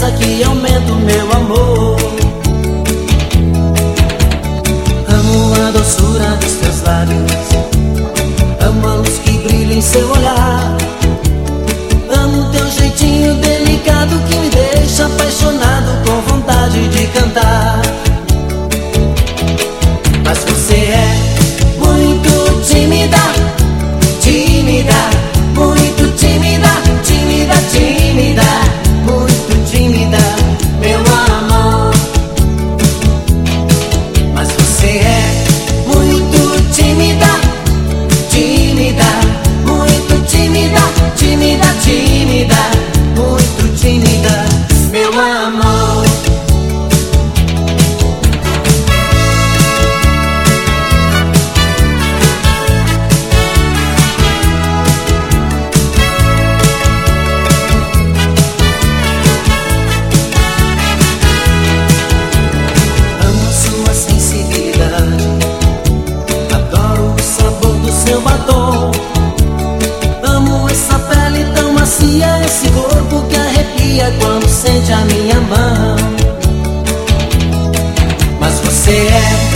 beleza que aumenta o meu amor. Amo a doçura dos teus lábios. Amo a luz que brilha em seu olhar. esse corpo que arrepia quando sente a minha mão. Mas você é